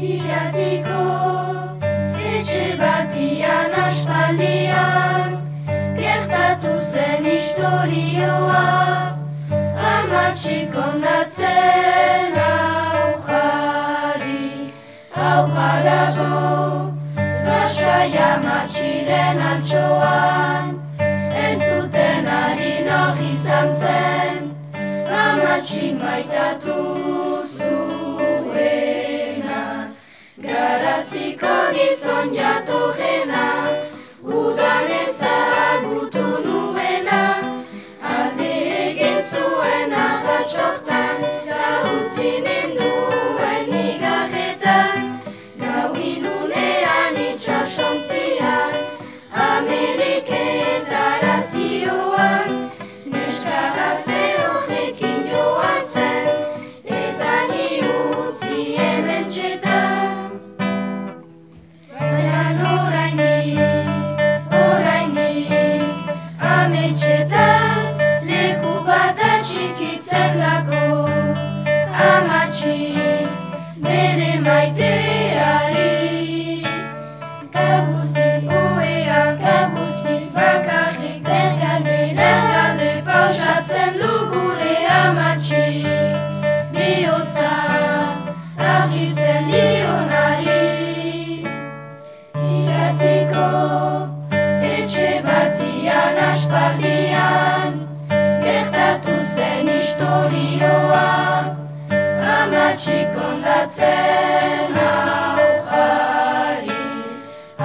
Iratiko etxe batian aspaldian Gertatu zen historioa Amatxik ondatzen aujari Aujarago Lasai amatxiren altxoan Entzuten ari noh izan zen Amatxik maitatu Garaziko gizon jatorrena ojciec Amatxik ondatzen aujari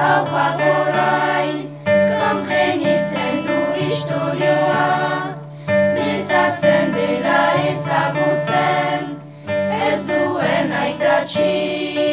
Aujak orain komprenitzen du historioa Mintzatzen dela ezagutzen Ez duen aitatxik